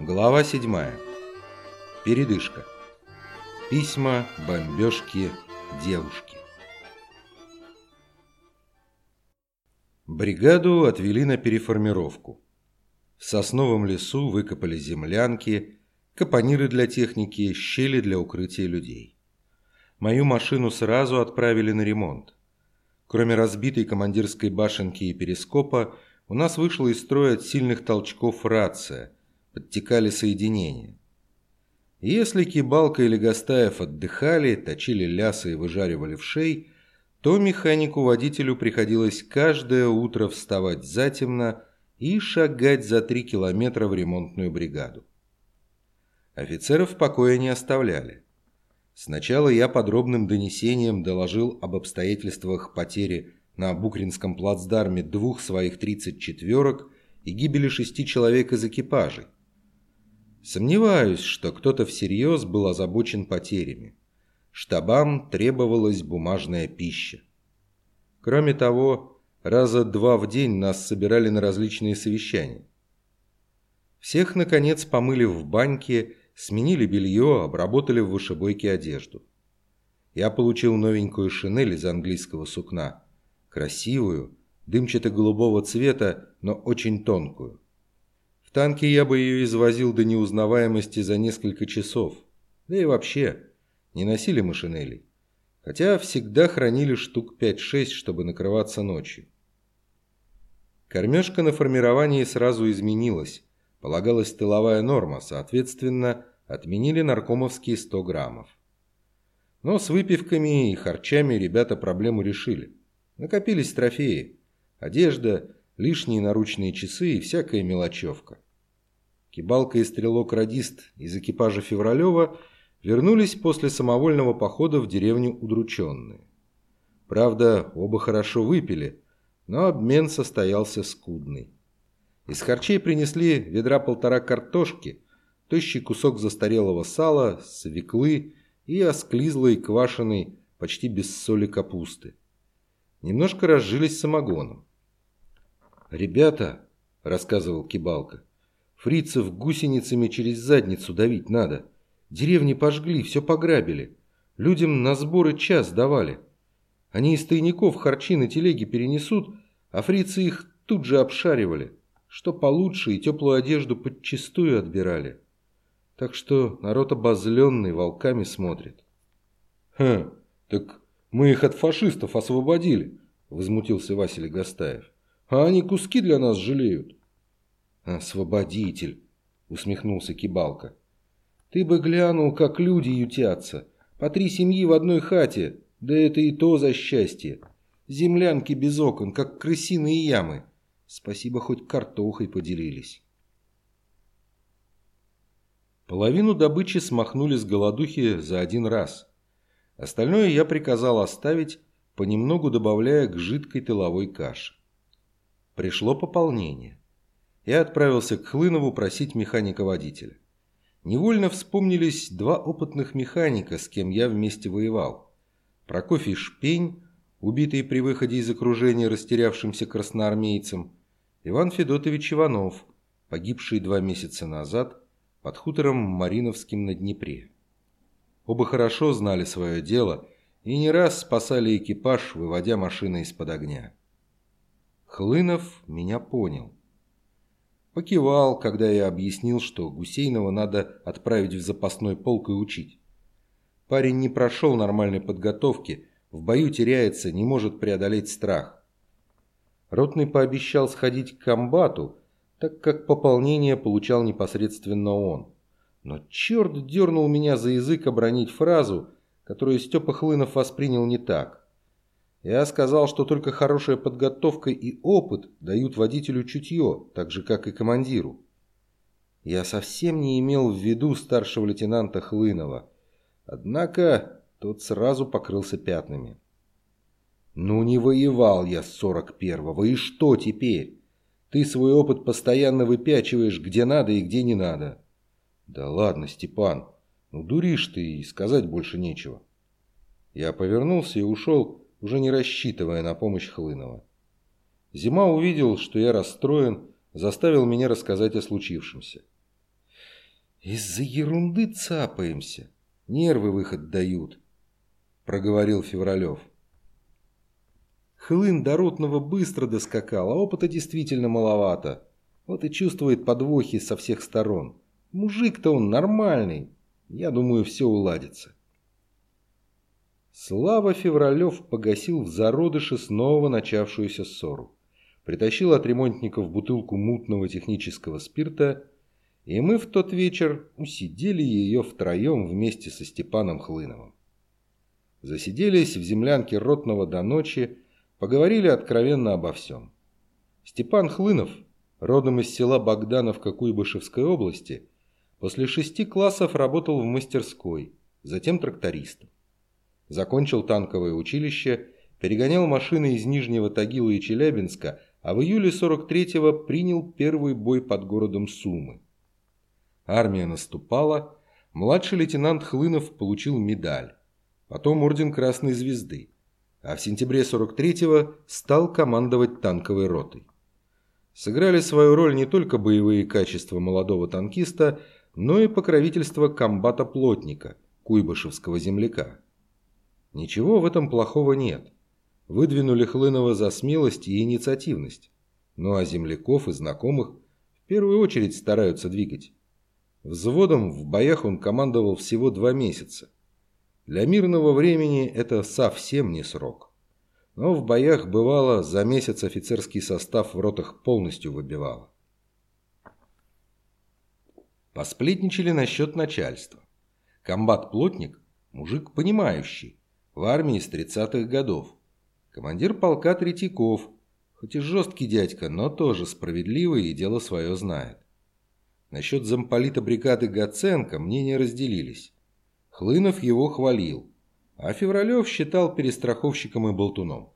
Глава 7. Передышка. Письма, бомбежки, девушки. Бригаду отвели на переформировку. В сосновом лесу выкопали землянки, капониры для техники, щели для укрытия людей. Мою машину сразу отправили на ремонт. Кроме разбитой командирской башенки и перископа, у нас вышла из строя от сильных толчков рация – подтекали соединения. Если Кибалка или Гастаев отдыхали, точили лясы и выжаривали в шей, то механику-водителю приходилось каждое утро вставать затемно и шагать за три километра в ремонтную бригаду. Офицеров в покое не оставляли. Сначала я подробным донесением доложил об обстоятельствах потери на Букринском плацдарме двух своих 34-ок и гибели шести человек из экипажей. Сомневаюсь, что кто-то всерьез был озабочен потерями. Штабам требовалась бумажная пища. Кроме того, раза два в день нас собирали на различные совещания. Всех, наконец, помыли в баньке, сменили белье, обработали в вышибойке одежду. Я получил новенькую шинель из английского сукна. Красивую, дымчато-голубого цвета, но очень тонкую. В танке я бы ее извозил до неузнаваемости за несколько часов. Да и вообще, не носили машинелей. Хотя всегда хранили штук 5-6, чтобы накрываться ночью. Кормежка на формировании сразу изменилась. Полагалась тыловая норма, соответственно, отменили наркомовские 100 граммов. Но с выпивками и харчами ребята проблему решили. Накопились трофеи. Одежда, лишние наручные часы и всякая мелочевка. Кибалка и стрелок-радист из экипажа Февралева вернулись после самовольного похода в деревню удрученные. Правда, оба хорошо выпили, но обмен состоялся скудный. Из харчей принесли ведра полтора картошки, тощий кусок застарелого сала, свеклы и осклизлой квашеной, почти без соли капусты. Немножко разжились самогоном. «Ребята», — рассказывал Кибалка, — «фрицев гусеницами через задницу давить надо. Деревни пожгли, все пограбили. Людям на сборы час давали. Они из тайников харчи на телеге перенесут, а фрицы их тут же обшаривали. Что получше и теплую одежду подчистую отбирали. Так что народ обозленный волками смотрит». «Хм, так мы их от фашистов освободили», — возмутился Василий Гастаев. А они куски для нас жалеют. Освободитель, усмехнулся Кибалка. Ты бы глянул, как люди ютятся. По три семьи в одной хате. Да это и то за счастье. Землянки без окон, как крысиные ямы. Спасибо, хоть картохой поделились. Половину добычи смахнули с голодухи за один раз. Остальное я приказал оставить, понемногу добавляя к жидкой тыловой каше. Пришло пополнение. Я отправился к Хлынову просить механика-водителя. Невольно вспомнились два опытных механика, с кем я вместе воевал. Прокофий Шпень, убитый при выходе из окружения растерявшимся красноармейцем, Иван Федотович Иванов, погибший два месяца назад под хутором Мариновским на Днепре. Оба хорошо знали свое дело и не раз спасали экипаж, выводя машины из-под огня. Хлынов меня понял. Покивал, когда я объяснил, что Гусейнова надо отправить в запасной полк и учить. Парень не прошел нормальной подготовки, в бою теряется, не может преодолеть страх. Ротный пообещал сходить к комбату, так как пополнение получал непосредственно он. Но черт дернул меня за язык обронить фразу, которую Степа Хлынов воспринял не так. Я сказал, что только хорошая подготовка и опыт дают водителю чутье, так же, как и командиру. Я совсем не имел в виду старшего лейтенанта Хлынова. Однако тот сразу покрылся пятнами. «Ну не воевал я с сорок первого, и что теперь? Ты свой опыт постоянно выпячиваешь где надо и где не надо». «Да ладно, Степан, ну дуришь ты и сказать больше нечего». Я повернулся и ушел, уже не рассчитывая на помощь Хлынова. Зима увидел, что я расстроен, заставил меня рассказать о случившемся. «Из-за ерунды цапаемся. Нервы выход дают», — проговорил Февралев. Хлын до Ротного быстро доскакал, а опыта действительно маловато. Вот и чувствует подвохи со всех сторон. Мужик-то он нормальный. Я думаю, все уладится. Слава Февралев погасил в зародыше снова начавшуюся ссору. Притащил от ремонтников бутылку мутного технического спирта, и мы в тот вечер усидели ее втроем вместе со Степаном Хлыновым. Засиделись в землянке Ротного до ночи, Поговорили откровенно обо всем. Степан Хлынов, родом из села Богдановка Куйбышевской области, после шести классов работал в мастерской, затем трактористом. Закончил танковое училище, перегонял машины из Нижнего Тагила и Челябинска, а в июле 43-го принял первый бой под городом Сумы. Армия наступала, младший лейтенант Хлынов получил медаль, потом орден Красной Звезды а в сентябре 43-го стал командовать танковой ротой. Сыграли свою роль не только боевые качества молодого танкиста, но и покровительство комбата-плотника, куйбышевского земляка. Ничего в этом плохого нет. Выдвинули Хлынова за смелость и инициативность. Ну а земляков и знакомых в первую очередь стараются двигать. Взводом в боях он командовал всего два месяца. Для мирного времени это совсем не срок. Но в боях бывало за месяц офицерский состав в ротах полностью выбивало. Посплетничали насчет начальства. Комбат-плотник – мужик понимающий, в армии с 30-х годов. Командир полка Третьяков, хоть и жесткий дядька, но тоже справедливый и дело свое знает. Насчет замполита бригады Гаценко мнения разделились. Хлынов его хвалил, а Февралев считал перестраховщиком и болтуном.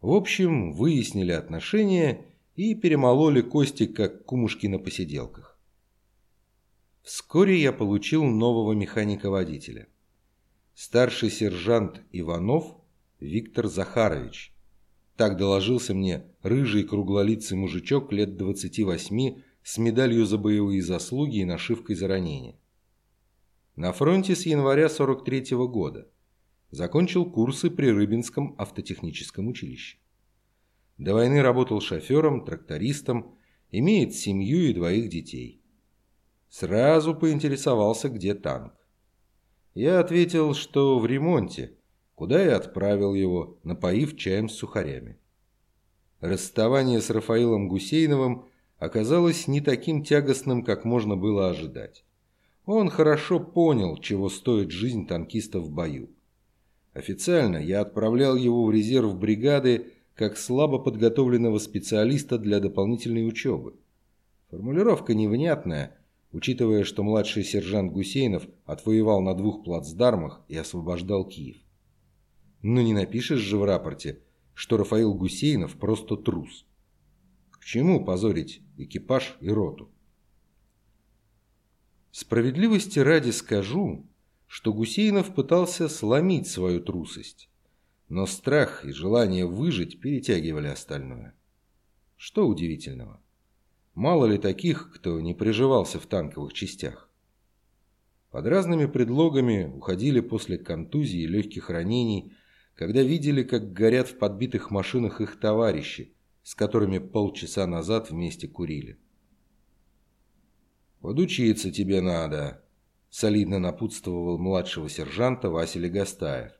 В общем, выяснили отношения и перемололи кости, как кумушки на посиделках. Вскоре я получил нового механика-водителя. Старший сержант Иванов Виктор Захарович. Так доложился мне рыжий круглолицый мужичок лет 28 с медалью за боевые заслуги и нашивкой за ранение. На фронте с января 43 -го года. Закончил курсы при Рыбинском автотехническом училище. До войны работал шофером, трактористом, имеет семью и двоих детей. Сразу поинтересовался, где танк. Я ответил, что в ремонте, куда и отправил его, напоив чаем с сухарями. Расставание с Рафаилом Гусейновым оказалось не таким тягостным, как можно было ожидать. Он хорошо понял, чего стоит жизнь танкиста в бою. Официально я отправлял его в резерв бригады как слабо подготовленного специалиста для дополнительной учебы. Формулировка невнятная, учитывая, что младший сержант Гусейнов отвоевал на двух плацдармах и освобождал Киев. Но не напишешь же в рапорте, что Рафаил Гусейнов просто трус. К чему позорить экипаж и роту? Справедливости ради скажу, что Гусейнов пытался сломить свою трусость, но страх и желание выжить перетягивали остальное. Что удивительного? Мало ли таких, кто не приживался в танковых частях. Под разными предлогами уходили после контузии и легких ранений, когда видели, как горят в подбитых машинах их товарищи, с которыми полчаса назад вместе курили. «Подучиться тебе надо», – солидно напутствовал младшего сержанта Василий Легостаев.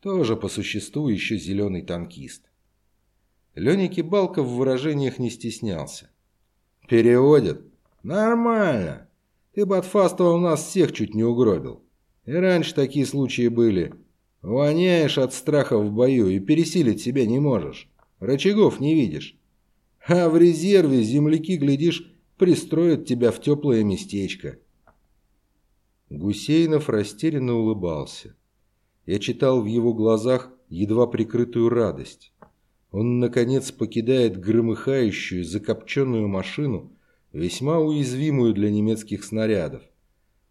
Тоже по существу еще зеленый танкист. Леня Кибалков в выражениях не стеснялся. «Переводят? Нормально. Ты бы от Фастова нас всех чуть не угробил. И раньше такие случаи были. Воняешь от страха в бою и пересилить себя не можешь. Рычагов не видишь. А в резерве земляки, глядишь, пристроят тебя в теплое местечко». Гусейнов растерянно улыбался. Я читал в его глазах едва прикрытую радость. Он, наконец, покидает громыхающую, закопченную машину, весьма уязвимую для немецких снарядов,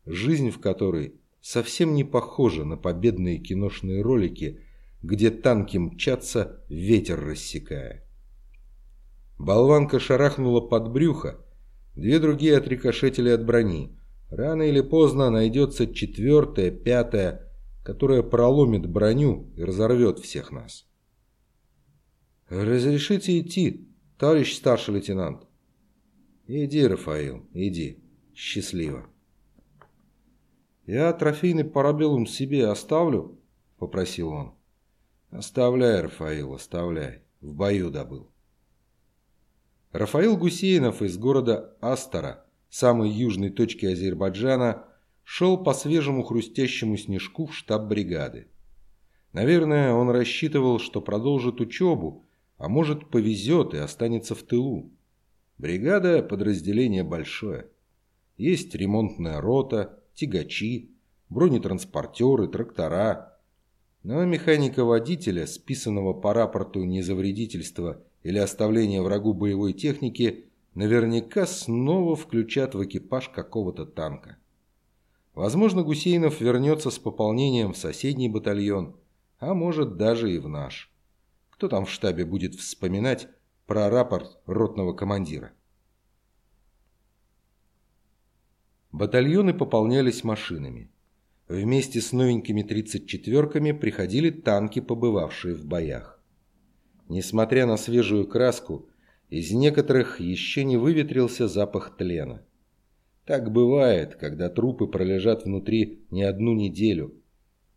жизнь в которой совсем не похожа на победные киношные ролики, где танки мчатся, ветер рассекая. Болванка шарахнула под брюхо, Две другие отрикошетили от брони. Рано или поздно найдется четвертая, пятая, которая проломит броню и разорвет всех нас. «Разрешите идти, товарищ старший лейтенант?» «Иди, Рафаил, иди. Счастливо». «Я трофейный парабеллум себе оставлю?» – попросил он. «Оставляй, Рафаил, оставляй. В бою добыл». Рафаил Гусейнов из города Астара, самой южной точки Азербайджана, шел по свежему хрустящему снежку в штаб бригады. Наверное, он рассчитывал, что продолжит учебу, а может повезет и останется в тылу. Бригада – подразделение большое. Есть ремонтная рота, тягачи, бронетранспортеры, трактора. Но механика-водителя, списанного по рапорту не за вредительство или оставление врагу боевой техники, наверняка снова включат в экипаж какого-то танка. Возможно, Гусейнов вернется с пополнением в соседний батальон, а может даже и в наш. Кто там в штабе будет вспоминать про рапорт ротного командира? Батальоны пополнялись машинами. Вместе с новенькими 34-ками приходили танки, побывавшие в боях. Несмотря на свежую краску, из некоторых еще не выветрился запах тлена. Так бывает, когда трупы пролежат внутри не одну неделю,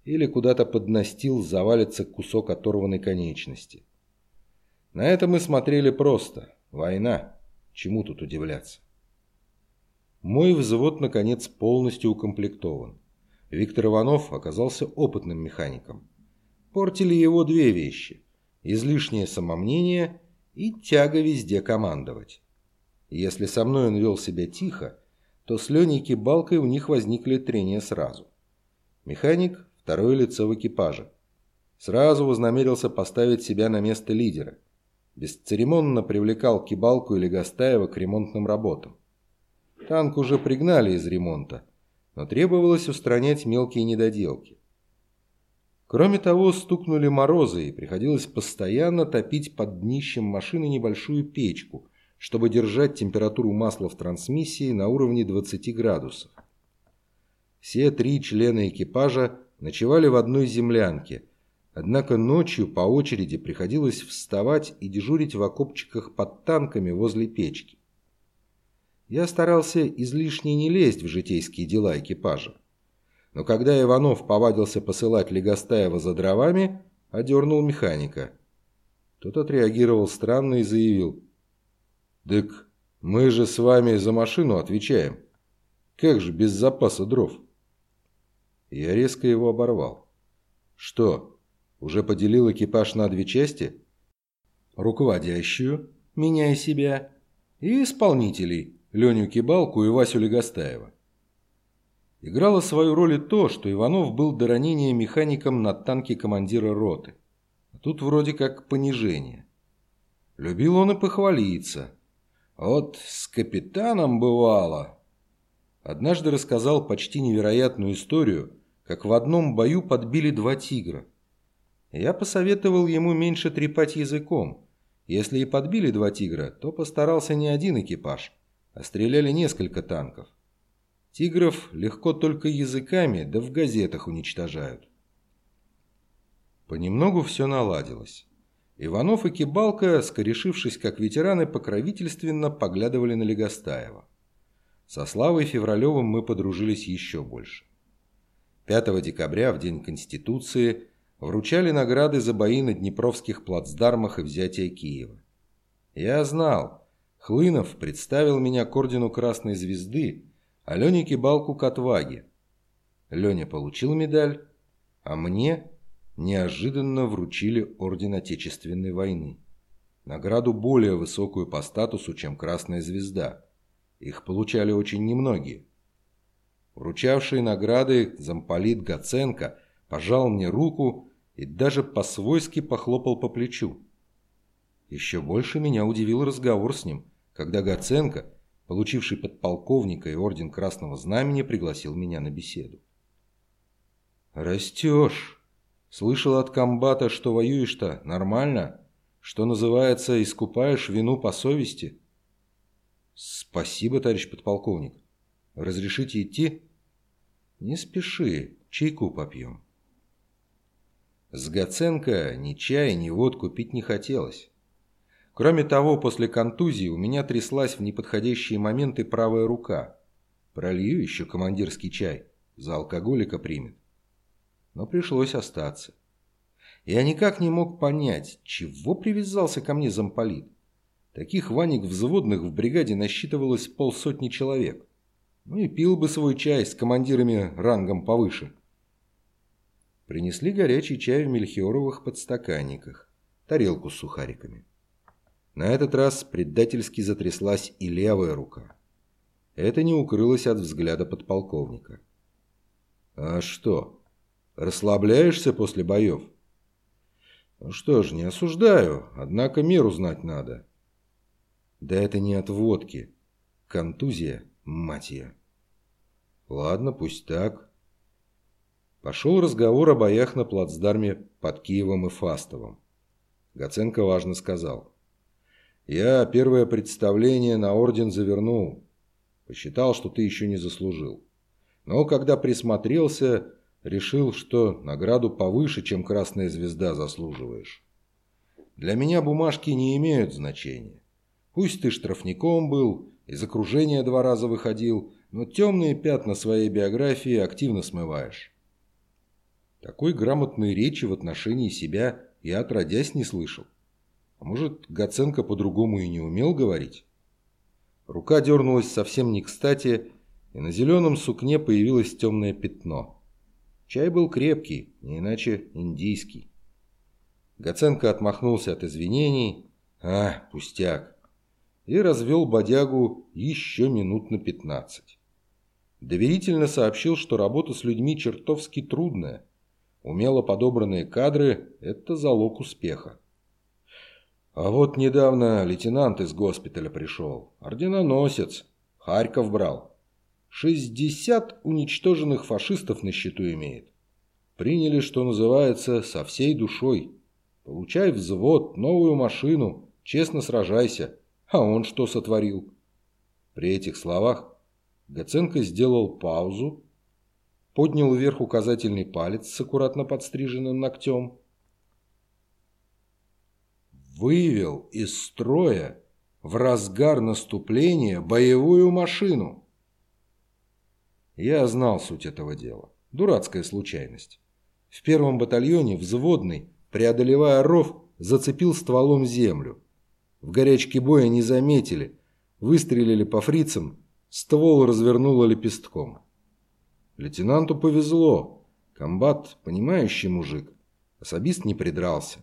или куда-то под настил завалится кусок оторванной конечности. На это мы смотрели просто. Война. Чему тут удивляться? Мой взвод, наконец, полностью укомплектован. Виктор Иванов оказался опытным механиком. Портили его две вещи – излишнее самомнение и тяга везде командовать. Если со мной он вел себя тихо, то с Леней Кибалкой у них возникли трения сразу. Механик – второе лицо в экипаже. Сразу вознамерился поставить себя на место лидера. Бесцеремонно привлекал Кибалку или Гастаева к ремонтным работам. Танк уже пригнали из ремонта, но требовалось устранять мелкие недоделки. Кроме того, стукнули морозы, и приходилось постоянно топить под днищем машины небольшую печку, чтобы держать температуру масла в трансмиссии на уровне 20 градусов. Все три члена экипажа ночевали в одной землянке, однако ночью по очереди приходилось вставать и дежурить в окопчиках под танками возле печки. Я старался излишне не лезть в житейские дела экипажа. Но когда Иванов повадился посылать Легостаева за дровами, одернул механика. Тот отреагировал странно и заявил. «Дык, мы же с вами за машину отвечаем. Как же без запаса дров?» Я резко его оборвал. «Что, уже поделил экипаж на две части?» «Руководящую, меняя себя, и исполнителей, Леню Кибалку и Васю Легостаева. Играло свою роль и то, что Иванов был до ранения механиком на танке командира роты. А тут вроде как понижение. Любил он и похвалиться. Вот с капитаном бывало. Однажды рассказал почти невероятную историю, как в одном бою подбили два тигра. Я посоветовал ему меньше трепать языком. Если и подбили два тигра, то постарался не один экипаж, а стреляли несколько танков. Тигров легко только языками, да в газетах уничтожают. Понемногу все наладилось. Иванов и Кибалка, скорешившись как ветераны, покровительственно поглядывали на Легостаева. Со Славой Февралевым мы подружились еще больше. 5 декабря, в День Конституции, вручали награды за бои на Днепровских плацдармах и взятие Киева. Я знал, Хлынов представил меня к ордену Красной Звезды, а Лене Кибалку к отваге. Леня получил медаль, а мне неожиданно вручили орден Отечественной войны. Награду более высокую по статусу, чем Красная Звезда. Их получали очень немногие. Вручавший награды замполит Гаценко пожал мне руку и даже по-свойски похлопал по плечу. Еще больше меня удивил разговор с ним, когда Гаценко, получивший подполковника и орден Красного Знамени, пригласил меня на беседу. «Растешь. Слышал от комбата, что воюешь-то нормально, что называется, искупаешь вину по совести». «Спасибо, товарищ подполковник. Разрешите идти?» «Не спеши, чайку попьем». С Гаценко ни чая, ни водку пить не хотелось. Кроме того, после контузии у меня тряслась в неподходящие моменты правая рука. Пролью еще командирский чай, за алкоголика примет. Но пришлось остаться. Я никак не мог понять, чего привязался ко мне замполит. Таких Ваник взводных в бригаде насчитывалось полсотни человек. Ну и пил бы свой чай с командирами рангом повыше. Принесли горячий чай в мельхиоровых подстаканниках, тарелку с сухариками. На этот раз предательски затряслась и левая рука. Это не укрылось от взгляда подполковника. «А что, расслабляешься после боев?» «Ну что ж, не осуждаю, однако меру знать надо». «Да это не от водки. Контузия, мать ее». «Ладно, пусть так. Пошел разговор о боях на плацдарме под Киевом и Фастовым. Гаценко важно сказал. «Я первое представление на орден завернул. Посчитал, что ты еще не заслужил. Но когда присмотрелся, решил, что награду повыше, чем Красная Звезда заслуживаешь. Для меня бумажки не имеют значения. Пусть ты штрафником был, из окружения два раза выходил, но темные пятна своей биографии активно смываешь. Такой грамотной речи в отношении себя я отродясь не слышал. А может, Гаценко по-другому и не умел говорить? Рука дернулась совсем не кстати, и на зеленом сукне появилось темное пятно. Чай был крепкий, не иначе индийский. Гаценко отмахнулся от извинений. А, пустяк. И развел бодягу еще минут на пятнадцать. Доверительно сообщил, что работа с людьми чертовски трудная. Умело подобранные кадры – это залог успеха. А вот недавно лейтенант из госпиталя пришел. Орденоносец. Харьков брал. 60 уничтоженных фашистов на счету имеет. Приняли, что называется, со всей душой. Получай взвод, новую машину, честно сражайся. А он что сотворил? При этих словах Гаценко сделал паузу, поднял вверх указательный палец с аккуратно подстриженным ногтем, вывел из строя в разгар наступления боевую машину. Я знал суть этого дела. Дурацкая случайность. В первом батальоне взводный, преодолевая ров, зацепил стволом землю. В горячке боя не заметили, выстрелили по фрицам, ствол развернуло лепестком. Лейтенанту повезло. Комбат – понимающий мужик. Особист не придрался.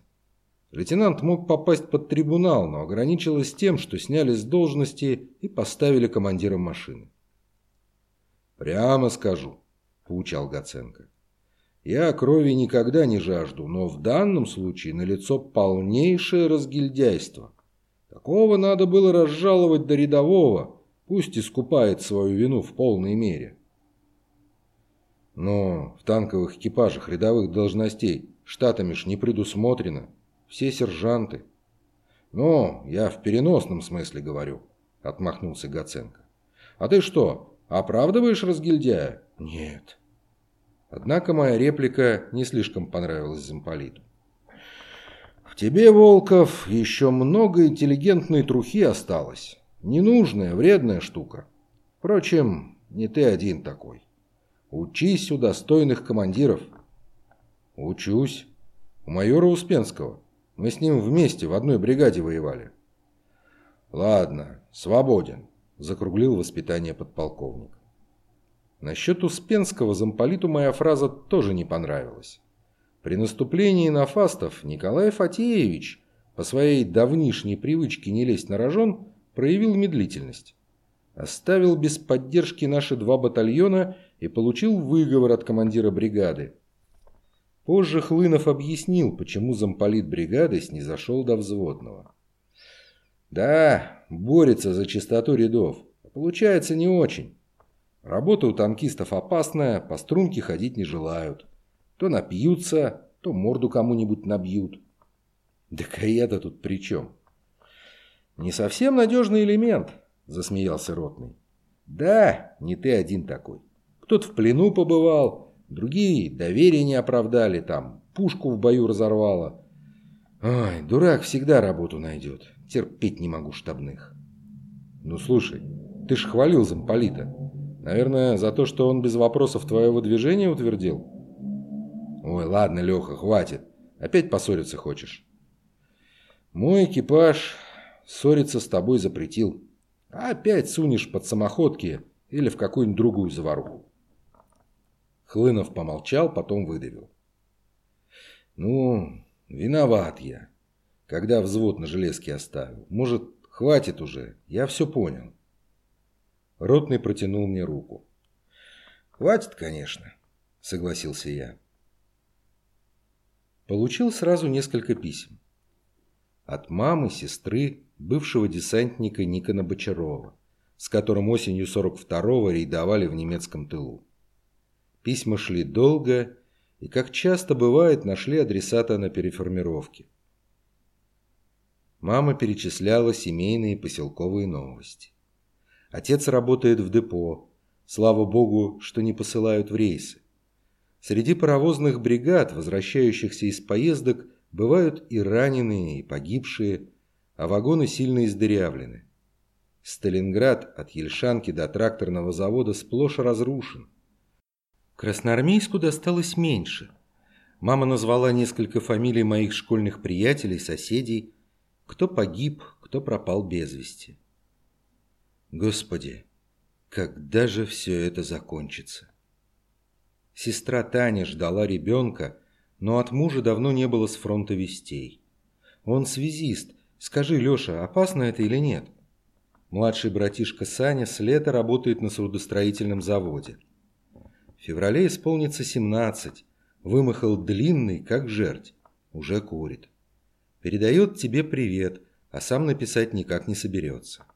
Лейтенант мог попасть под трибунал, но ограничилось тем, что сняли с должности и поставили командиром машины. «Прямо скажу», – поучал Гаценко. «Я крови никогда не жажду, но в данном случае налицо полнейшее разгильдяйство. Такого надо было разжаловать до рядового, пусть искупает свою вину в полной мере». Но в танковых экипажах рядовых должностей штатами ж не предусмотрено. Все сержанты. Но я в переносном смысле говорю, отмахнулся Гаценко. А ты что, оправдываешь разгильдяя? Нет. Однако моя реплика не слишком понравилась замполиту. Тебе, Волков, еще много интеллигентной трухи осталось. Ненужная, вредная штука. Впрочем, не ты один такой. Учись у достойных командиров. Учусь. У майора Успенского. Мы с ним вместе в одной бригаде воевали. Ладно, свободен, закруглил воспитание подполковник. Насчет Успенского замполиту моя фраза тоже не понравилась. При наступлении на фастов Николай Фатеевич, по своей давнишней привычке не лезть на рожон, проявил медлительность. Оставил без поддержки наши два батальона и получил выговор от командира бригады. Позже Хлынов объяснил, почему замполит бригады снизошел до взводного. Да, борется за чистоту рядов. Получается не очень. Работа у танкистов опасная, по струнке ходить не желают. То напьются, то морду кому-нибудь набьют. Да я-то тут при чем? Не совсем надежный элемент, засмеялся Ротный. Да, не ты один такой. Кто-то в плену побывал, другие доверие не оправдали, там пушку в бою разорвало. Ой, дурак всегда работу найдет. Терпеть не могу штабных. Ну слушай, ты ж хвалил замполита. Наверное, за то, что он без вопросов твоего движения утвердил? Ой, ладно, Леха, хватит. Опять поссориться хочешь? Мой экипаж ссориться с тобой запретил. Опять сунешь под самоходки или в какую-нибудь другую заваруху. Хлынов помолчал, потом выдавил. Ну, виноват я, когда взвод на железке оставил. Может, хватит уже, я все понял. Ротный протянул мне руку. «Хватит, конечно», — согласился я. Получил сразу несколько писем. От мамы, сестры, бывшего десантника Никона Бочарова, с которым осенью 42-го рейдовали в немецком тылу. Письма шли долго и, как часто бывает, нашли адресата на переформировке. Мама перечисляла семейные и поселковые новости. Отец работает в депо. Слава богу, что не посылают в рейсы. Среди паровозных бригад, возвращающихся из поездок, бывают и раненые, и погибшие, а вагоны сильно издырявлены. Сталинград от Ельшанки до тракторного завода сплошь разрушен. Красноармейску досталось меньше. Мама назвала несколько фамилий моих школьных приятелей, соседей, кто погиб, кто пропал без вести. Господи, когда же все это закончится? Сестра Таня ждала ребенка, но от мужа давно не было с фронта вестей. Он связист. Скажи, Леша, опасно это или нет? Младший братишка Саня с лета работает на судостроительном заводе. В феврале исполнится 17. Вымахал длинный, как жерть. Уже курит. Передает тебе привет, а сам написать никак не соберется.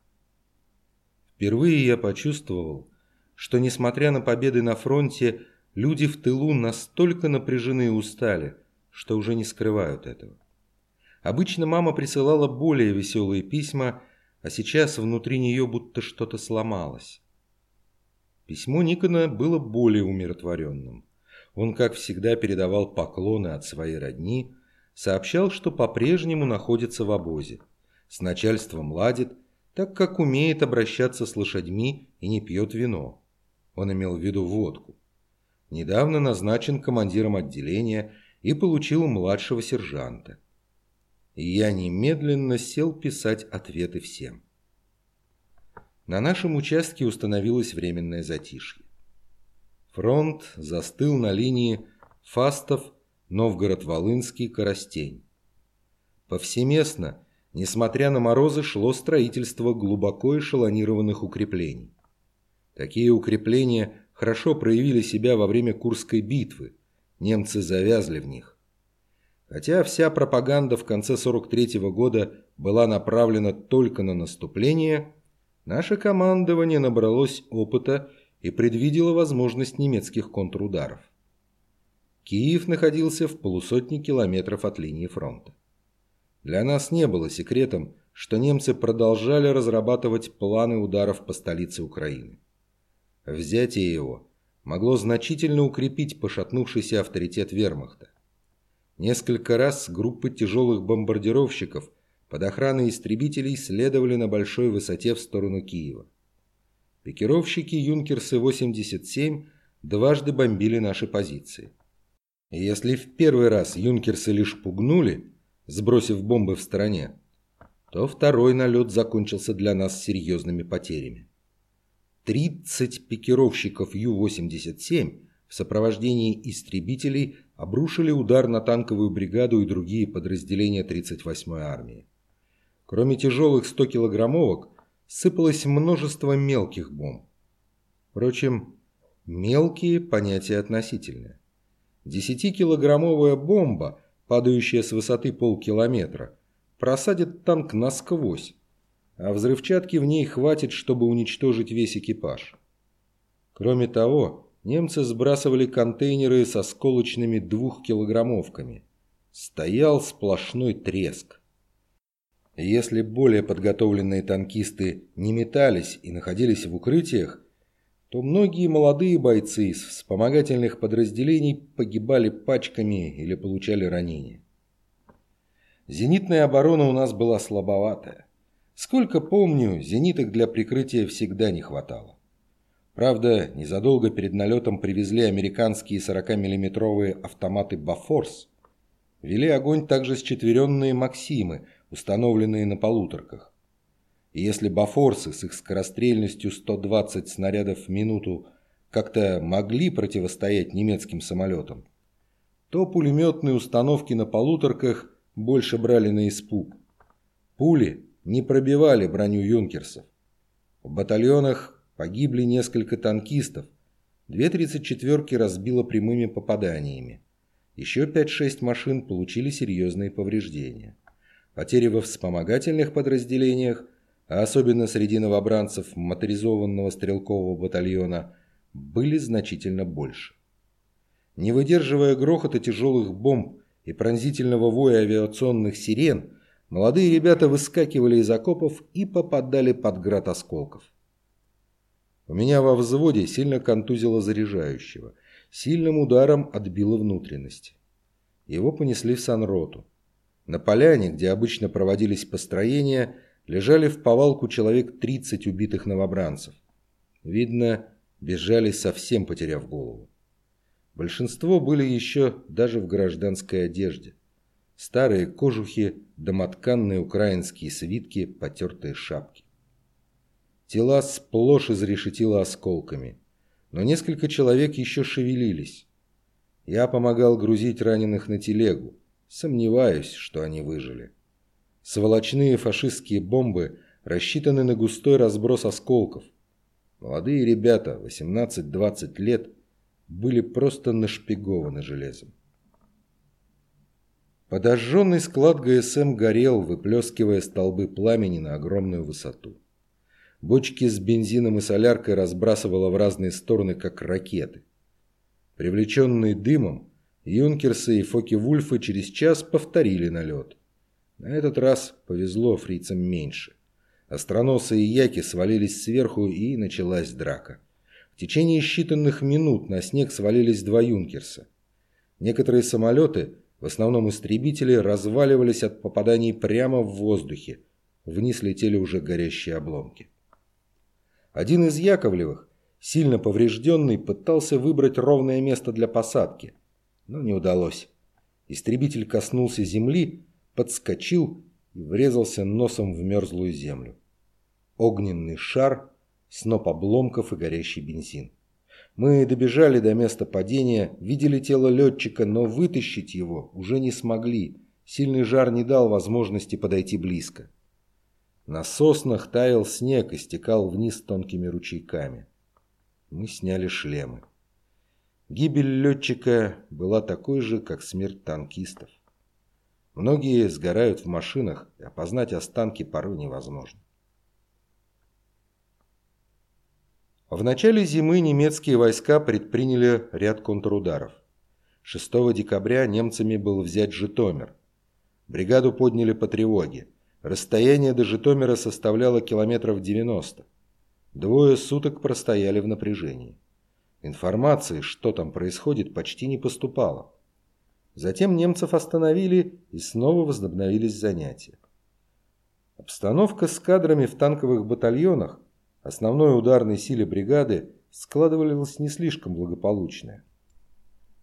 Впервые я почувствовал, что, несмотря на победы на фронте, люди в тылу настолько напряжены и устали, что уже не скрывают этого. Обычно мама присылала более веселые письма, а сейчас внутри нее будто что-то сломалось. Письмо Никона было более умиротворенным. Он, как всегда, передавал поклоны от своей родни, сообщал, что по-прежнему находится в обозе. С начальством ладит, так как умеет обращаться с лошадьми и не пьет вино. Он имел в виду водку. Недавно назначен командиром отделения и получил младшего сержанта. И я немедленно сел писать ответы всем. На нашем участке установилось временное затишье. Фронт застыл на линии Фастов, Новгород-Волынский, Коростень. Повсеместно Несмотря на морозы, шло строительство глубоко эшелонированных укреплений. Такие укрепления хорошо проявили себя во время Курской битвы. Немцы завязли в них. Хотя вся пропаганда в конце 43 -го года была направлена только на наступление, наше командование набралось опыта и предвидело возможность немецких контрударов. Киев находился в полусотни километров от линии фронта. Для нас не было секретом, что немцы продолжали разрабатывать планы ударов по столице Украины. Взятие его могло значительно укрепить пошатнувшийся авторитет вермахта. Несколько раз группы тяжелых бомбардировщиков под охраной истребителей следовали на большой высоте в сторону Киева. Пикировщики «Юнкерсы-87» дважды бомбили наши позиции. И если в первый раз «Юнкерсы» лишь пугнули, сбросив бомбы в стороне, то второй налет закончился для нас серьезными потерями. 30 пикировщиков Ю-87 в сопровождении истребителей обрушили удар на танковую бригаду и другие подразделения 38-й армии. Кроме тяжелых 100-килограммовок, сыпалось множество мелких бомб. Впрочем, мелкие – понятие относительное. 10-килограммовая бомба – падающая с высоты полкилометра, просадит танк насквозь, а взрывчатки в ней хватит, чтобы уничтожить весь экипаж. Кроме того, немцы сбрасывали контейнеры со сколочными двухкилограммовками. Стоял сплошной треск. Если более подготовленные танкисты не метались и находились в укрытиях, то многие молодые бойцы из вспомогательных подразделений погибали пачками или получали ранения. Зенитная оборона у нас была слабоватая. Сколько помню, зениток для прикрытия всегда не хватало. Правда, незадолго перед налетом привезли американские 40-миллиметровые автоматы «Бафорс». Вели огонь также с четверенные «Максимы», установленные на полуторках. И если «Бафорсы» с их скорострельностью 120 снарядов в минуту как-то могли противостоять немецким самолетам, то пулеметные установки на полуторках больше брали на испуг. Пули не пробивали броню юнкерсов. В батальонах Погибли несколько танкистов. Две тридцать четверки разбило прямыми попаданиями. Еще 5-6 машин получили серьезные повреждения. Потери во вспомогательных подразделениях, а особенно среди новобранцев моторизованного стрелкового батальона, были значительно больше. Не выдерживая грохота тяжелых бомб и пронзительного воя авиационных сирен, молодые ребята выскакивали из окопов и попадали под град осколков. У меня во взводе сильно контузило заряжающего. Сильным ударом отбило внутренности. Его понесли в санроту. На поляне, где обычно проводились построения, лежали в повалку человек 30 убитых новобранцев. Видно, бежали совсем потеряв голову. Большинство были еще даже в гражданской одежде. Старые кожухи, домотканные украинские свитки, потертые шапки. Тела сплошь изрешетило осколками. Но несколько человек еще шевелились. Я помогал грузить раненых на телегу. Сомневаюсь, что они выжили. Сволочные фашистские бомбы рассчитаны на густой разброс осколков. Молодые ребята, 18-20 лет, были просто нашпигованы железом. Подожженный склад ГСМ горел, выплескивая столбы пламени на огромную высоту. Бочки с бензином и соляркой разбрасывало в разные стороны, как ракеты. Привлеченные дымом, юнкерсы и фоки-вульфы через час повторили налет. На этот раз повезло фрицам меньше. Остроносы и яки свалились сверху, и началась драка. В течение считанных минут на снег свалились два юнкерса. Некоторые самолеты, в основном истребители, разваливались от попаданий прямо в воздухе. Вниз летели уже горящие обломки. Один из Яковлевых, сильно поврежденный, пытался выбрать ровное место для посадки, но не удалось. Истребитель коснулся земли, подскочил и врезался носом в мерзлую землю. Огненный шар, сноп обломков и горящий бензин. Мы добежали до места падения, видели тело летчика, но вытащить его уже не смогли. Сильный жар не дал возможности подойти близко. На соснах таял снег и стекал вниз тонкими ручейками. Мы сняли шлемы. Гибель летчика была такой же, как смерть танкистов. Многие сгорают в машинах, и опознать останки порой невозможно. В начале зимы немецкие войска предприняли ряд контрударов. 6 декабря немцами был взять Житомир. Бригаду подняли по тревоге. Расстояние до Житомира составляло километров 90. Двое суток простояли в напряжении. Информации, что там происходит, почти не поступало. Затем немцев остановили и снова возобновились занятия. Обстановка с кадрами в танковых батальонах, основной ударной силе бригады, складывалась не слишком благополучная.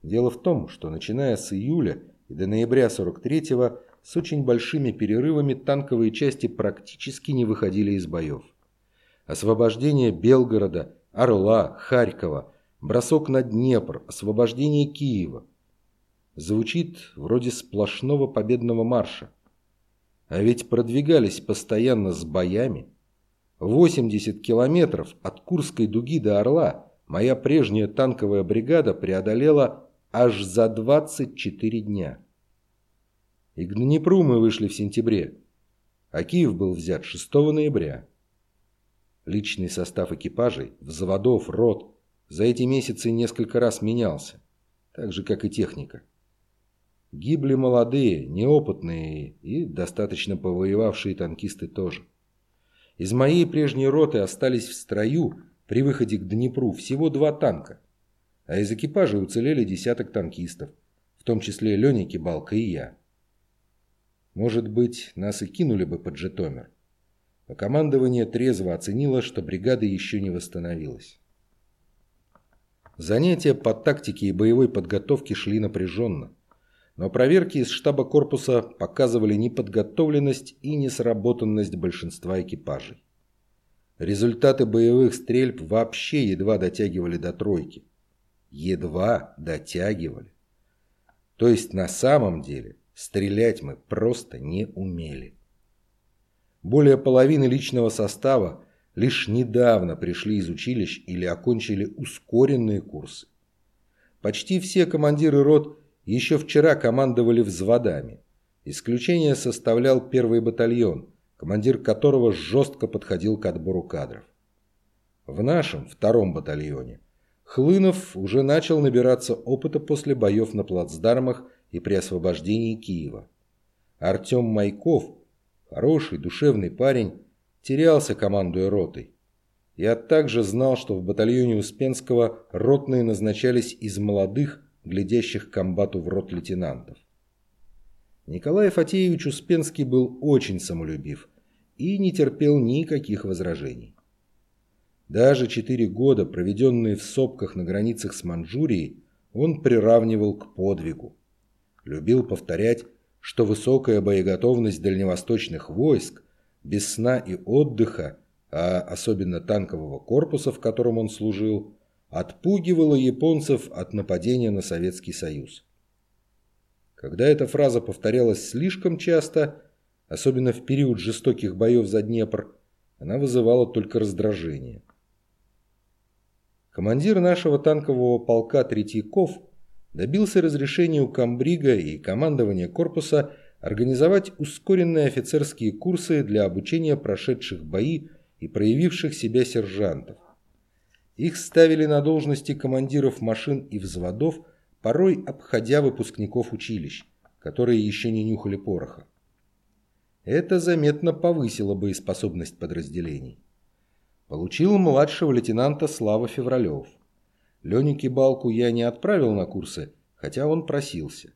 Дело в том, что начиная с июля и до ноября 43-го с очень большими перерывами танковые части практически не выходили из боев. Освобождение Белгорода, Орла, Харькова, бросок на Днепр, освобождение Киева. Звучит вроде сплошного победного марша. А ведь продвигались постоянно с боями. 80 километров от Курской дуги до Орла моя прежняя танковая бригада преодолела аж за 24 дня. И к Днепру мы вышли в сентябре, а Киев был взят 6 ноября. Личный состав экипажей, взводов, рот за эти месяцы несколько раз менялся, так же, как и техника. Гибли молодые, неопытные и достаточно повоевавшие танкисты тоже. Из моей прежней роты остались в строю при выходе к Днепру всего два танка, а из экипажа уцелели десяток танкистов, в том числе Леня Кибалка и я. Может быть, нас и кинули бы под Житомир, но командование трезво оценило, что бригада еще не восстановилась. Занятия по тактике и боевой подготовке шли напряженно. Но проверки из штаба корпуса показывали неподготовленность и несработанность большинства экипажей. Результаты боевых стрельб вообще едва дотягивали до тройки. Едва дотягивали. То есть на самом деле стрелять мы просто не умели. Более половины личного состава лишь недавно пришли из училищ или окончили ускоренные курсы. Почти все командиры рот еще вчера командовали взводами. Исключение составлял первый батальон, командир которого жестко подходил к отбору кадров. В нашем, втором батальоне, Хлынов уже начал набираться опыта после боев на плацдармах и при освобождении Киева. Артем Майков, хороший, душевный парень, терялся командуя ротой. Я также знал, что в батальоне Успенского ротные назначались из молодых, глядящих комбату в рот лейтенантов. Николай Фатеевич Успенский был очень самолюбив и не терпел никаких возражений. Даже четыре года, проведенные в сопках на границах с Манчжурией, он приравнивал к подвигу. Любил повторять, что высокая боеготовность дальневосточных войск, без сна и отдыха, а особенно танкового корпуса, в котором он служил, отпугивала японцев от нападения на Советский Союз. Когда эта фраза повторялась слишком часто, особенно в период жестоких боев за Днепр, она вызывала только раздражение. Командир нашего танкового полка Третьяков добился разрешения у Камбрига и командования корпуса организовать ускоренные офицерские курсы для обучения прошедших бои и проявивших себя сержантов. Их ставили на должности командиров машин и взводов, порой обходя выпускников училищ, которые еще не нюхали пороха. Это заметно повысило боеспособность подразделений. Получил младшего лейтенанта Слава Февралев. Леню Кибалку я не отправил на курсы, хотя он просился.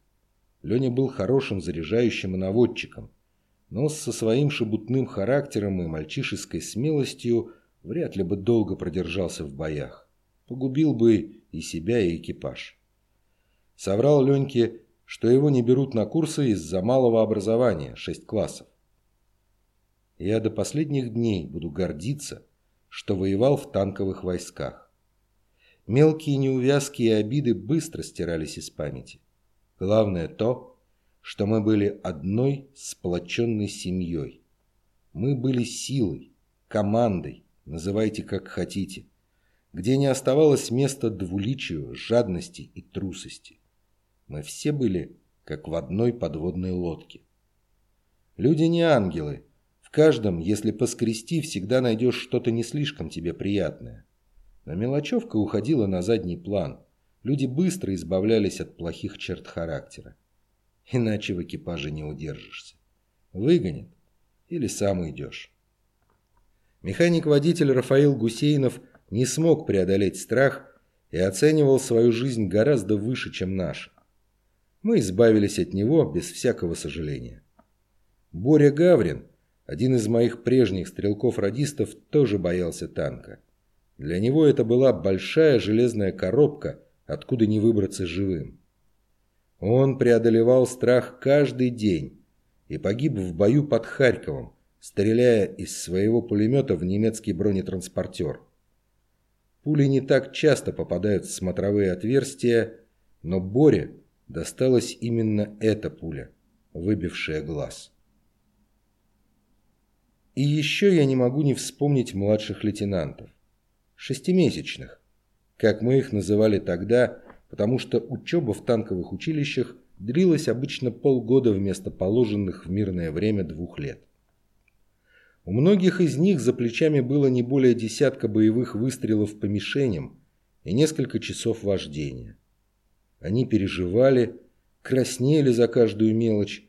Леня был хорошим заряжающим и наводчиком, но со своим шебутным характером и мальчишеской смелостью вряд ли бы долго продержался в боях. Погубил бы и себя, и экипаж. Соврал Леньке, что его не берут на курсы из-за малого образования, 6 классов. Я до последних дней буду гордиться, что воевал в танковых войсках. Мелкие неувязки и обиды быстро стирались из памяти. Главное то, что мы были одной сплоченной семьей. Мы были силой, командой, называйте как хотите, где не оставалось места двуличию, жадности и трусости. Мы все были как в одной подводной лодке. Люди не ангелы. В каждом, если поскрести, всегда найдешь что-то не слишком тебе приятное. Но мелочевка уходила на задний план. Люди быстро избавлялись от плохих черт характера. Иначе в экипаже не удержишься. Выгонят или сам идешь. Механик-водитель Рафаил Гусейнов не смог преодолеть страх и оценивал свою жизнь гораздо выше, чем наша. Мы избавились от него без всякого сожаления. Боря Гаврин, один из моих прежних стрелков-радистов, тоже боялся танка. Для него это была большая железная коробка, откуда не выбраться живым. Он преодолевал страх каждый день и погиб в бою под Харьковом, стреляя из своего пулемета в немецкий бронетранспортер. Пули не так часто попадают в смотровые отверстия, но Боре досталась именно эта пуля, выбившая глаз. И еще я не могу не вспомнить младших лейтенантов. Шестимесячных, как мы их называли тогда, потому что учеба в танковых училищах длилась обычно полгода вместо положенных в мирное время двух лет. У многих из них за плечами было не более десятка боевых выстрелов по мишеням и несколько часов вождения. Они переживали, краснели за каждую мелочь,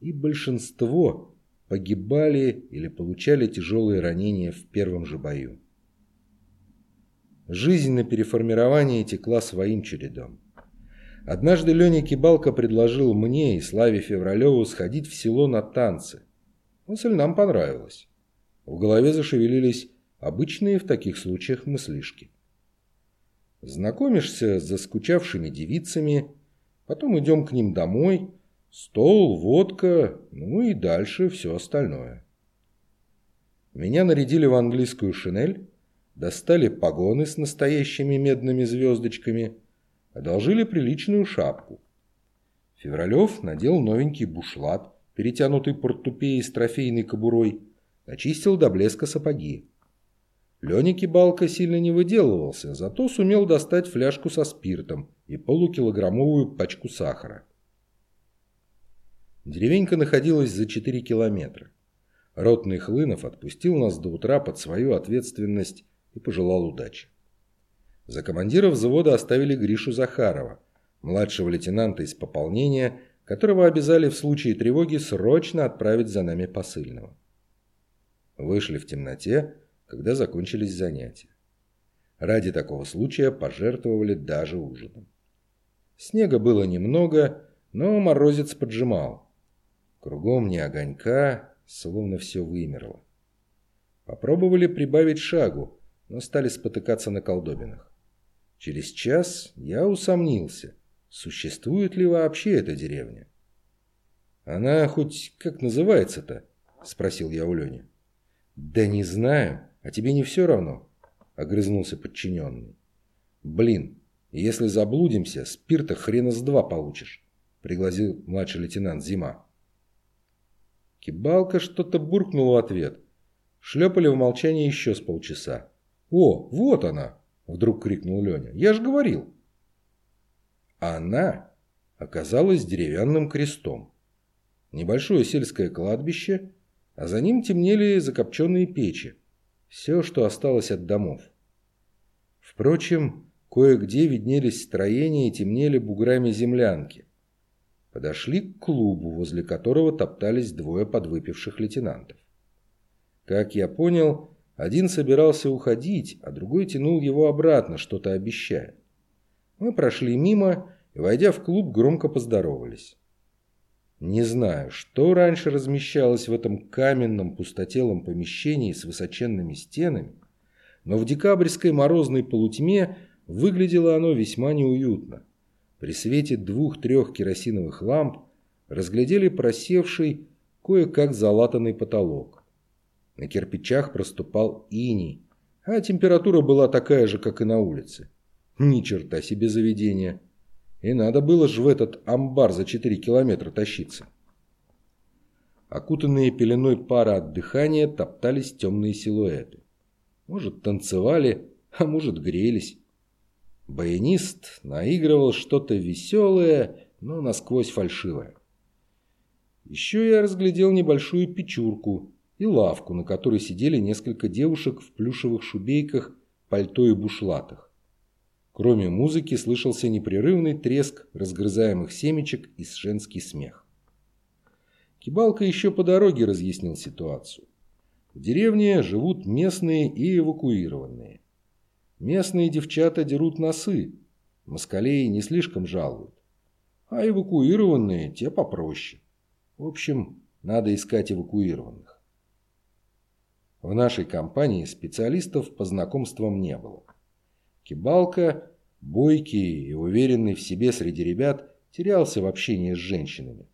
и большинство погибали или получали тяжелые ранения в первом же бою. Жизнь на переформировании текла своим чередом. Однажды Леня Кибалка предложил мне и Славе Февралеву сходить в село на танцы. Мысль нам понравилась. В голове зашевелились обычные в таких случаях мыслишки. Знакомишься с заскучавшими девицами, потом идем к ним домой, стол, водка, ну и дальше все остальное. Меня нарядили в английскую шинель, достали погоны с настоящими медными звездочками – одолжили приличную шапку. Февралев надел новенький бушлат, перетянутый портупеей с трофейной кобурой, очистил до блеска сапоги. Леня Кибалка сильно не выделывался, зато сумел достать фляжку со спиртом и полукилограммовую пачку сахара. Деревенька находилась за 4 километра. Ротный Хлынов отпустил нас до утра под свою ответственность и пожелал удачи. За командира взвода оставили Гришу Захарова, младшего лейтенанта из пополнения, которого обязали в случае тревоги срочно отправить за нами посыльного. Вышли в темноте, когда закончились занятия. Ради такого случая пожертвовали даже ужином. Снега было немного, но морозец поджимал. Кругом ни огонька, словно все вымерло. Попробовали прибавить шагу, но стали спотыкаться на колдобинах. Через час я усомнился, существует ли вообще эта деревня. «Она хоть как называется-то?» – спросил я у Лени. «Да не знаю, а тебе не все равно?» – огрызнулся подчиненный. «Блин, если заблудимся, спирта хрена с два получишь», – пригласил младший лейтенант Зима. Кибалка что-то буркнул в ответ. Шлепали в молчании еще с полчаса. «О, вот она!» Вдруг крикнул Леня. «Я же говорил!» Она оказалась деревянным крестом. Небольшое сельское кладбище, а за ним темнели закопченные печи. Все, что осталось от домов. Впрочем, кое-где виднелись строения и темнели буграми землянки. Подошли к клубу, возле которого топтались двое подвыпивших лейтенантов. Как я понял, один собирался уходить, а другой тянул его обратно, что-то обещая. Мы прошли мимо и, войдя в клуб, громко поздоровались. Не знаю, что раньше размещалось в этом каменном пустотелом помещении с высоченными стенами, но в декабрьской морозной полутьме выглядело оно весьма неуютно. При свете двух-трех керосиновых ламп разглядели просевший, кое-как залатанный потолок. На кирпичах проступал иней, а температура была такая же, как и на улице. Ни черта себе заведение. И надо было же в этот амбар за 4 километра тащиться. Окутанные пеленой пара от дыхания топтались темные силуэты. Может, танцевали, а может, грелись. Баянист наигрывал что-то веселое, но насквозь фальшивое. Еще я разглядел небольшую печурку, и лавку, на которой сидели несколько девушек в плюшевых шубейках, пальто и бушлатах. Кроме музыки слышался непрерывный треск разгрызаемых семечек и женский смех. Кибалка еще по дороге разъяснил ситуацию. В деревне живут местные и эвакуированные. Местные девчата дерут носы, москалей не слишком жалуют. А эвакуированные те попроще. В общем, надо искать эвакуированных. В нашей компании специалистов по знакомствам не было. Кибалка, бойкий и уверенный в себе среди ребят, терялся в общении с женщинами.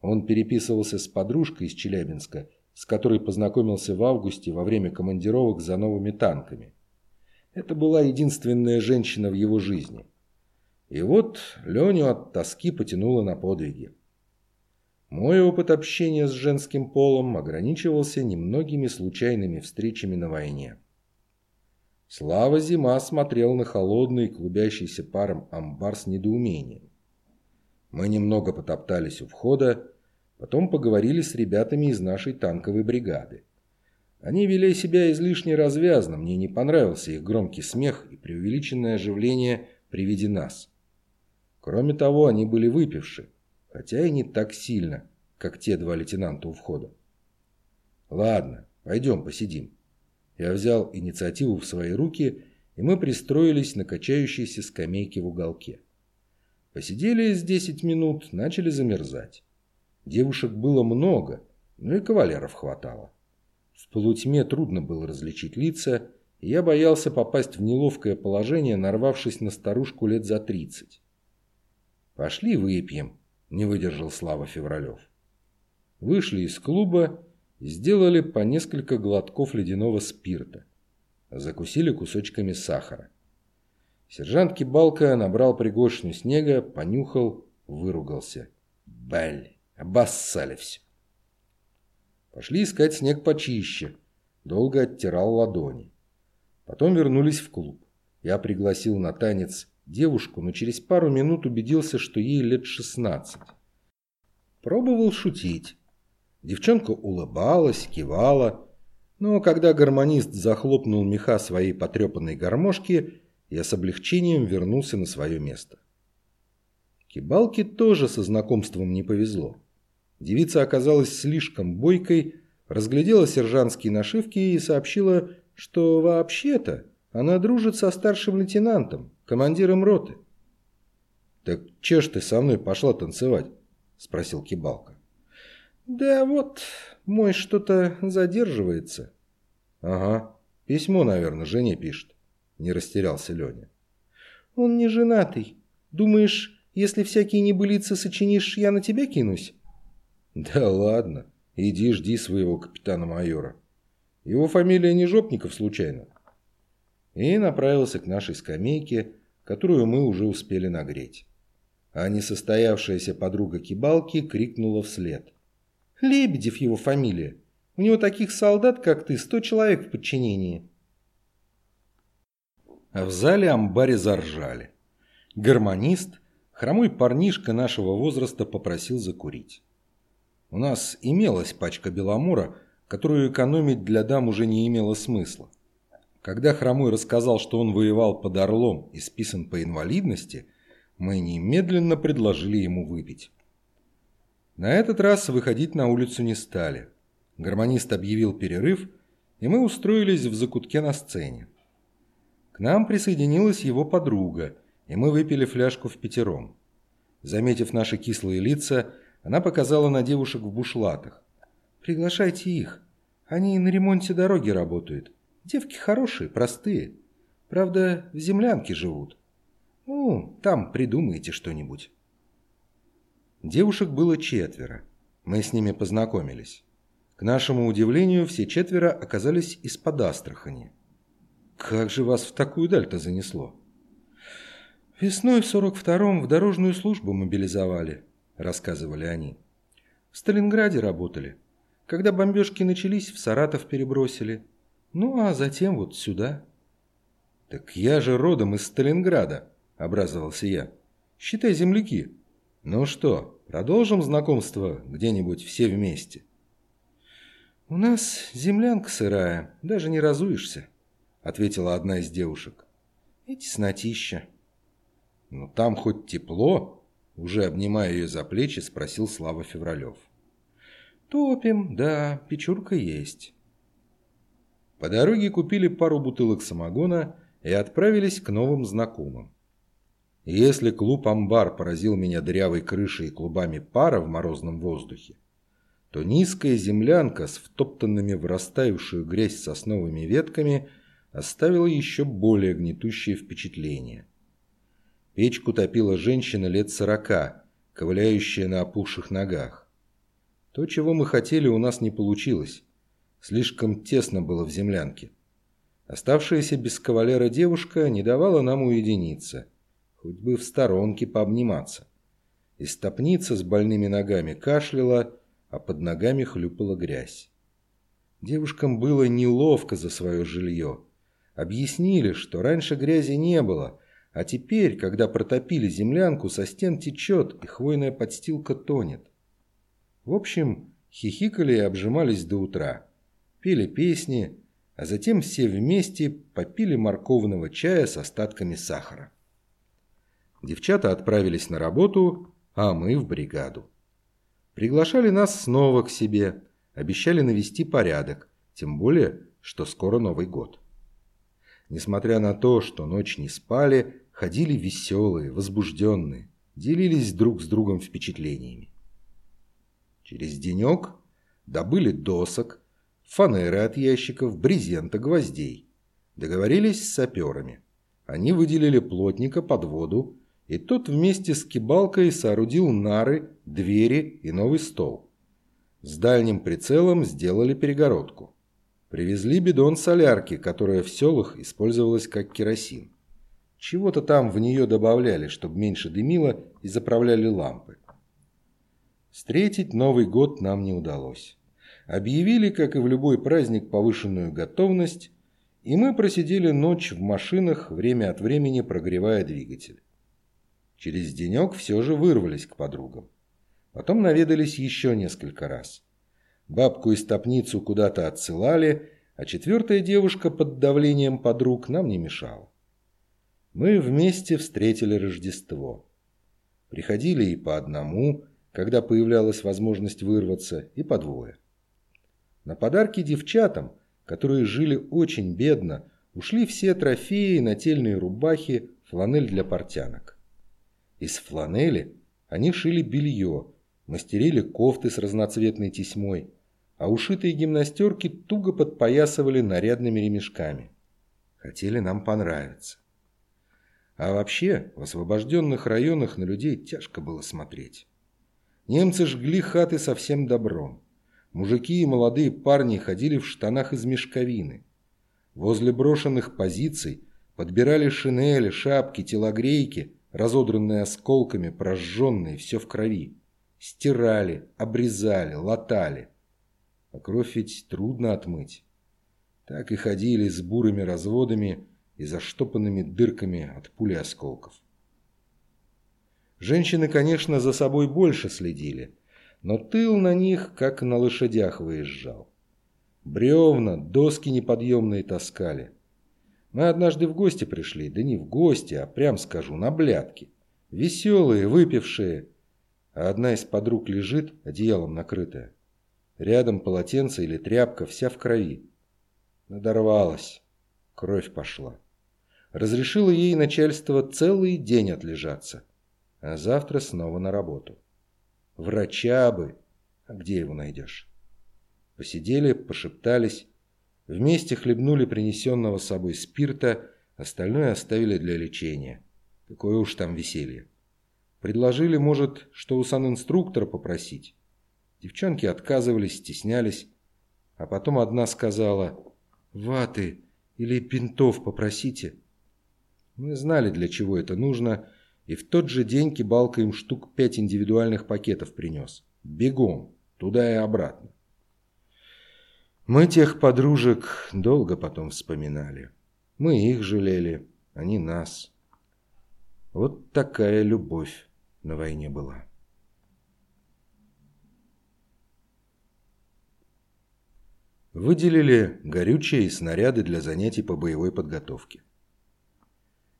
Он переписывался с подружкой из Челябинска, с которой познакомился в августе во время командировок за новыми танками. Это была единственная женщина в его жизни. И вот Леню от тоски потянуло на подвиги. Мой опыт общения с женским полом ограничивался немногими случайными встречами на войне. Слава Зима смотрел на холодный, клубящийся паром амбар с недоумением. Мы немного потоптались у входа, потом поговорили с ребятами из нашей танковой бригады. Они вели себя излишне развязно, мне не понравился их громкий смех и преувеличенное оживление при виде нас. Кроме того, они были выпивши, хотя и не так сильно, как те два лейтенанта у входа. «Ладно, пойдем посидим». Я взял инициативу в свои руки, и мы пристроились на качающейся скамейке в уголке. Посидели с десять минут, начали замерзать. Девушек было много, но и кавалеров хватало. В полутьме трудно было различить лица, и я боялся попасть в неловкое положение, нарвавшись на старушку лет за тридцать. «Пошли выпьем», — не выдержал Слава Февралев. Вышли из клуба сделали по несколько глотков ледяного спирта. Закусили кусочками сахара. Сержант Кибалка набрал пригоршню снега, понюхал, выругался. Баль, обоссали все. Пошли искать снег почище. Долго оттирал ладони. Потом вернулись в клуб. Я пригласил на танец девушку, но через пару минут убедился, что ей лет шестнадцать. Пробовал шутить. Девчонка улыбалась, кивала, но когда гармонист захлопнул меха своей потрепанной гармошки, я с облегчением вернулся на свое место. Кибалке тоже со знакомством не повезло. Девица оказалась слишком бойкой, разглядела сержантские нашивки и сообщила, что вообще-то она дружит со старшим лейтенантом, командиром роты. «Так че ж ты со мной пошла танцевать?» – спросил Кибалка. «Да вот, мой что-то задерживается». «Ага, письмо, наверное, жене пишет». Не растерялся Леня. «Он не женатый. Думаешь, если всякие небылицы сочинишь, я на тебя кинусь?» «Да ладно. Иди жди своего капитана-майора. Его фамилия не Жопников, случайно?» И направился к нашей скамейке, которую мы уже успели нагреть. А несостоявшаяся подруга Кибалки крикнула вслед. «Лебедев его фамилия. У него таких солдат, как ты, сто человек в подчинении». А в зале амбаре заржали. Гармонист, хромой парнишка нашего возраста, попросил закурить. У нас имелась пачка беломора, которую экономить для дам уже не имело смысла. Когда Хромой рассказал, что он воевал под Орлом и списан по инвалидности, мы немедленно предложили ему выпить. На этот раз выходить на улицу не стали. Гармонист объявил перерыв, и мы устроились в закутке на сцене. К нам присоединилась его подруга, и мы выпили фляжку в пятером. Заметив наши кислые лица, она показала на девушек в бушлатах. «Приглашайте их. Они на ремонте дороги работают. Девки хорошие, простые. Правда, в землянке живут. Ну, там придумайте что-нибудь». Девушек было четверо. Мы с ними познакомились. К нашему удивлению, все четверо оказались из-под Астрахани. Как же вас в такую даль-то занесло? Весной в 42-м в дорожную службу мобилизовали, рассказывали они. В Сталинграде работали. Когда бомбежки начались, в Саратов перебросили. Ну, а затем вот сюда. Так я же родом из Сталинграда, образовался я. Считай земляки. Ну что, продолжим знакомство где-нибудь все вместе? У нас землянка сырая, даже не разуешься. — ответила одна из девушек. «Эти снотища». «Ну там хоть тепло?» — уже обнимая ее за плечи, спросил Слава Февралев. «Топим, да, печурка есть». По дороге купили пару бутылок самогона и отправились к новым знакомым. Если клуб «Амбар» поразил меня дырявой крышей и клубами пара в морозном воздухе, то низкая землянка с втоптанными в растаявшую грязь сосновыми ветками – оставило еще более гнетущее впечатление. Печку топила женщина лет сорока, ковыляющая на опухших ногах. То, чего мы хотели, у нас не получилось. Слишком тесно было в землянке. Оставшаяся без кавалера девушка не давала нам уединиться, хоть бы в сторонке пообниматься. Истопница с больными ногами кашляла, а под ногами хлюпала грязь. Девушкам было неловко за свое жилье. Объяснили, что раньше грязи не было, а теперь, когда протопили землянку, со стен течет, и хвойная подстилка тонет. В общем, хихикали и обжимались до утра. Пели песни, а затем все вместе попили морковного чая с остатками сахара. Девчата отправились на работу, а мы в бригаду. Приглашали нас снова к себе, обещали навести порядок, тем более, что скоро Новый год. Несмотря на то, что ночь не спали, ходили веселые, возбужденные, делились друг с другом впечатлениями. Через денек добыли досок, фанеры от ящиков, брезента, гвоздей. Договорились с саперами. Они выделили плотника под воду, и тот вместе с кибалкой соорудил нары, двери и новый стол. С дальним прицелом сделали перегородку. Привезли бидон солярки, которая в селах использовалась как керосин. Чего-то там в нее добавляли, чтобы меньше дымило, и заправляли лампы. Встретить Новый год нам не удалось. Объявили, как и в любой праздник, повышенную готовность, и мы просидели ночь в машинах, время от времени прогревая двигатель. Через денек все же вырвались к подругам. Потом наведались еще несколько раз. Бабку и стопницу куда-то отсылали, а четвертая девушка под давлением подруг нам не мешала. Мы вместе встретили Рождество. Приходили и по одному, когда появлялась возможность вырваться, и по двое. На подарки девчатам, которые жили очень бедно, ушли все трофеи, нательные рубахи, фланель для портянок. Из фланели они шили белье, мастерили кофты с разноцветной тесьмой, а ушитые гимнастерки туго подпоясывали нарядными ремешками. Хотели нам понравиться. А вообще, в освобожденных районах на людей тяжко было смотреть. Немцы жгли хаты совсем добром. Мужики и молодые парни ходили в штанах из мешковины. Возле брошенных позиций подбирали шинели, шапки, телогрейки, разодранные осколками, прожженные, все в крови. Стирали, обрезали, латали. А кровь ведь трудно отмыть. Так и ходили с бурыми разводами и заштопанными дырками от пули осколков. Женщины, конечно, за собой больше следили, но тыл на них, как на лошадях, выезжал. Бревна, доски неподъемные таскали. Мы однажды в гости пришли, да не в гости, а прям скажу, на блядки. Веселые, выпившие. А одна из подруг лежит, одеялом накрытая. Рядом полотенце или тряпка, вся в крови. Надорвалась. Кровь пошла. Разрешило ей начальство целый день отлежаться а завтра снова на работу. Врача бы, а где его найдешь? Посидели, пошептались, вместе хлебнули принесенного с собой спирта, остальное оставили для лечения. Какое уж там веселье. Предложили, может, что у санинструктора попросить. Девчонки отказывались, стеснялись. А потом одна сказала, «Ваты или бинтов попросите». Мы знали, для чего это нужно, и в тот же день Кибалка им штук пять индивидуальных пакетов принес. Бегом, туда и обратно. Мы тех подружек долго потом вспоминали. Мы их жалели, они нас. Вот такая любовь на войне была. Выделили горючие снаряды для занятий по боевой подготовке.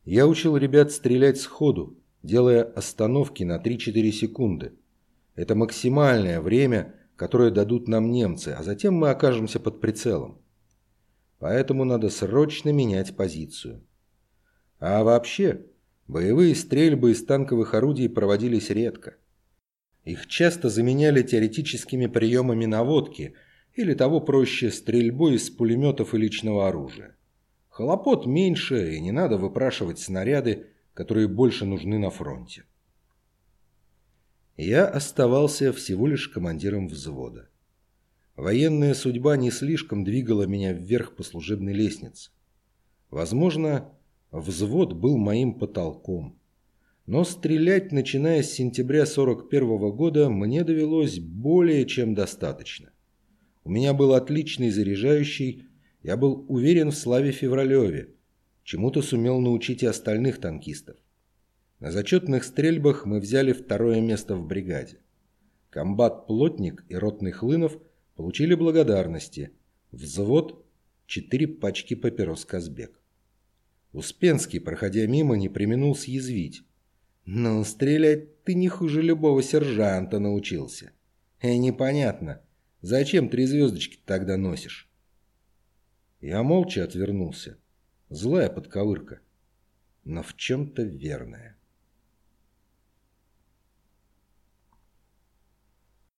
Я учил ребят стрелять сходу, делая остановки на 3-4 секунды. Это максимальное время, которое дадут нам немцы, а затем мы окажемся под прицелом. Поэтому надо срочно менять позицию. А вообще, боевые стрельбы из танковых орудий проводились редко. Их часто заменяли теоретическими приемами наводки или того проще стрельбой из пулеметов и личного оружия. Хлопот меньше, и не надо выпрашивать снаряды, которые больше нужны на фронте. Я оставался всего лишь командиром взвода. Военная судьба не слишком двигала меня вверх по служебной лестнице. Возможно, взвод был моим потолком. Но стрелять, начиная с сентября 41 -го года, мне довелось более чем достаточно. У меня был отличный заряжающий, я был уверен в славе Февралеве. Чему-то сумел научить и остальных танкистов. На зачетных стрельбах мы взяли второе место в бригаде. Комбат Плотник и ротный Хлынов получили благодарности. Взвод – четыре пачки папирос Казбек. Успенский, проходя мимо, не применул съязвить. Ну, стрелять ты не хуже любого сержанта научился. И непонятно, зачем три звездочки тогда носишь? Я молча отвернулся. Злая подковырка, но в чем-то верная.